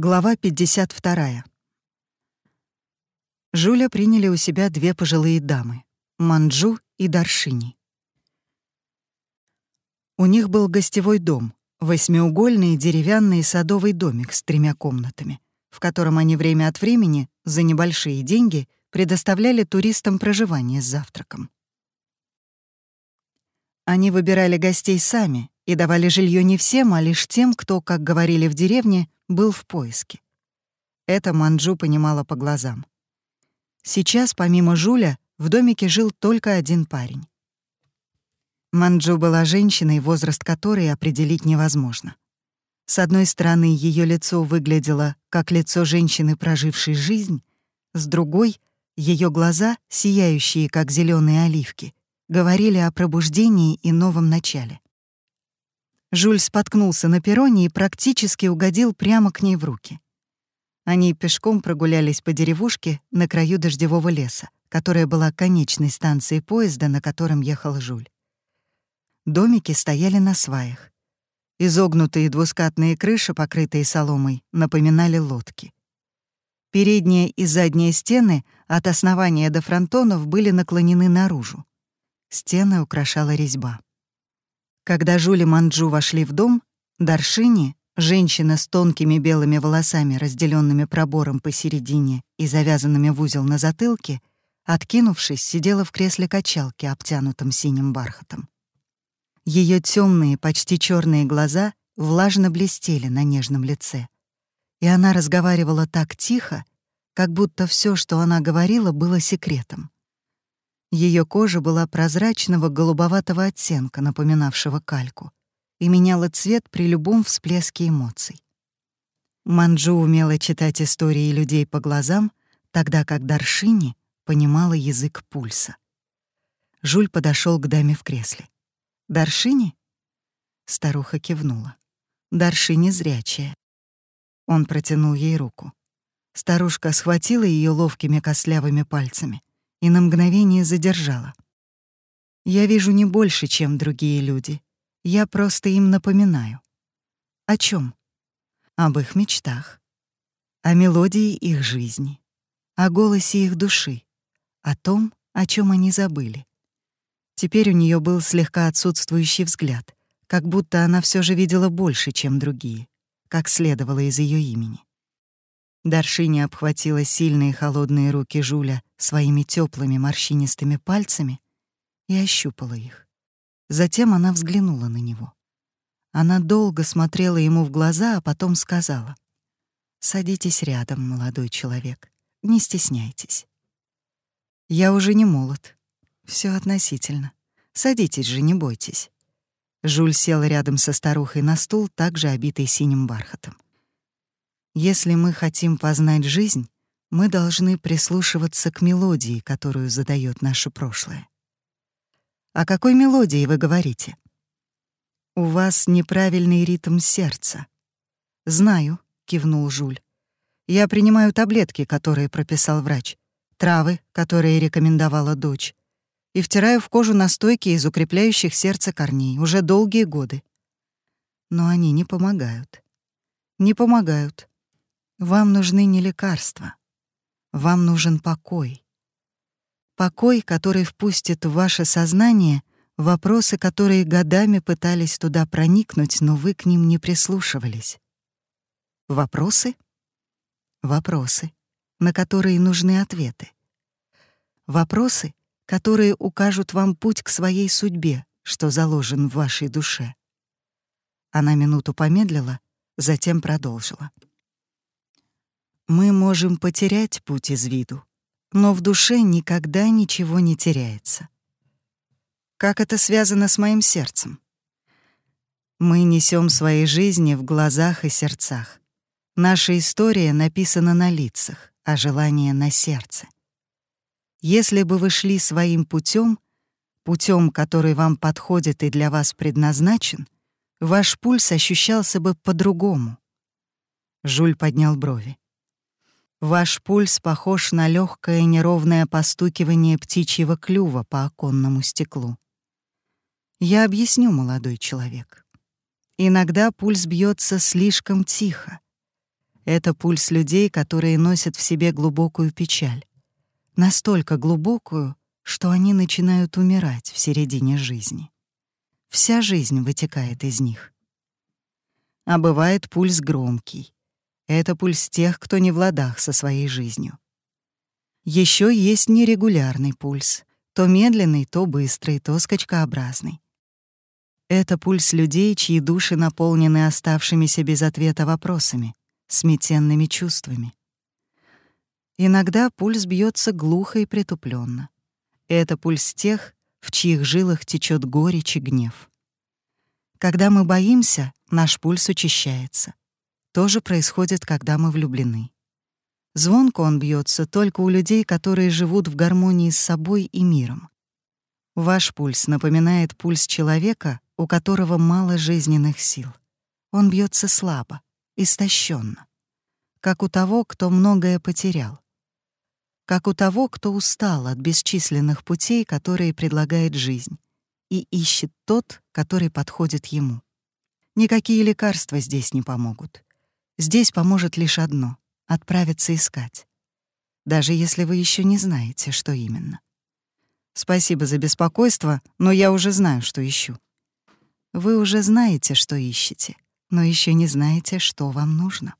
Глава 52. Жуля приняли у себя две пожилые дамы — Манджу и Даршини. У них был гостевой дом, восьмиугольный деревянный садовый домик с тремя комнатами, в котором они время от времени за небольшие деньги предоставляли туристам проживание с завтраком. Они выбирали гостей сами и давали жилье не всем, а лишь тем, кто, как говорили в деревне, был в поиске. Это Манджу понимала по глазам. Сейчас, помимо Жуля, в домике жил только один парень. Манджу была женщиной, возраст которой определить невозможно. С одной стороны, ее лицо выглядело как лицо женщины, прожившей жизнь, с другой — ее глаза, сияющие, как зеленые оливки, говорили о пробуждении и новом начале. Жюль споткнулся на перроне и практически угодил прямо к ней в руки. Они пешком прогулялись по деревушке на краю дождевого леса, которая была конечной станцией поезда, на котором ехал Жюль. Домики стояли на сваях. Изогнутые двускатные крыши, покрытые соломой, напоминали лодки. Передняя и задняя стены от основания до фронтонов были наклонены наружу. Стены украшала резьба. Когда Жули Манджу вошли в дом, Даршини, женщина с тонкими белыми волосами, разделенными пробором посередине и завязанными в узел на затылке, откинувшись, сидела в кресле качалки, обтянутом синим бархатом. Ее темные, почти черные глаза влажно блестели на нежном лице. И она разговаривала так тихо, как будто все, что она говорила, было секретом. Ее кожа была прозрачного голубоватого оттенка, напоминавшего кальку, и меняла цвет при любом всплеске эмоций. Манджу умела читать истории людей по глазам, тогда как Даршини понимала язык пульса. Жуль подошел к даме в кресле. «Даршини?» Старуха кивнула. «Даршини зрячая». Он протянул ей руку. Старушка схватила ее ловкими костлявыми пальцами и на мгновение задержала. Я вижу не больше, чем другие люди. Я просто им напоминаю. О чем? Об их мечтах, о мелодии их жизни, о голосе их души, о том, о чем они забыли. Теперь у нее был слегка отсутствующий взгляд, как будто она все же видела больше, чем другие, как следовало из ее имени. Даршиня обхватила сильные холодные руки Жуля своими теплыми морщинистыми пальцами и ощупала их. Затем она взглянула на него. Она долго смотрела ему в глаза, а потом сказала: "Садитесь рядом, молодой человек. Не стесняйтесь. Я уже не молод. Все относительно. Садитесь же, не бойтесь". Жуль сел рядом со старухой на стул, также обитый синим бархатом. Если мы хотим познать жизнь, мы должны прислушиваться к мелодии, которую задает наше прошлое. О какой мелодии вы говорите? У вас неправильный ритм сердца. Знаю, кивнул Жуль. Я принимаю таблетки, которые прописал врач, травы, которые рекомендовала дочь, и втираю в кожу настойки из укрепляющих сердце корней уже долгие годы. Но они не помогают. Не помогают. Вам нужны не лекарства. Вам нужен покой. Покой, который впустит в ваше сознание вопросы, которые годами пытались туда проникнуть, но вы к ним не прислушивались. Вопросы? Вопросы, на которые нужны ответы. Вопросы, которые укажут вам путь к своей судьбе, что заложен в вашей душе. Она минуту помедлила, затем продолжила. Мы можем потерять путь из виду, но в душе никогда ничего не теряется. Как это связано с моим сердцем? Мы несем свои жизни в глазах и сердцах. Наша история написана на лицах, а желание — на сердце. Если бы вы шли своим путем, путем, который вам подходит и для вас предназначен, ваш пульс ощущался бы по-другому. Жуль поднял брови. Ваш пульс похож на легкое неровное постукивание птичьего клюва по оконному стеклу. Я объясню, молодой человек. Иногда пульс бьется слишком тихо. Это пульс людей, которые носят в себе глубокую печаль. Настолько глубокую, что они начинают умирать в середине жизни. Вся жизнь вытекает из них. А бывает пульс громкий. Это пульс тех, кто не в ладах со своей жизнью. Еще есть нерегулярный пульс, то медленный, то быстрый, то скачкообразный. Это пульс людей, чьи души наполнены оставшимися без ответа вопросами, сметенными чувствами. Иногда пульс бьется глухо и притупленно. Это пульс тех, в чьих жилах течет горечь и гнев. Когда мы боимся, наш пульс учащается. То же происходит, когда мы влюблены. Звонко он бьется только у людей, которые живут в гармонии с собой и миром. Ваш пульс напоминает пульс человека, у которого мало жизненных сил. Он бьется слабо, истощенно, как у того, кто многое потерял, как у того, кто устал от бесчисленных путей, которые предлагает жизнь, и ищет тот, который подходит ему. Никакие лекарства здесь не помогут. Здесь поможет лишь одно — отправиться искать. Даже если вы еще не знаете, что именно. Спасибо за беспокойство, но я уже знаю, что ищу. Вы уже знаете, что ищете, но еще не знаете, что вам нужно.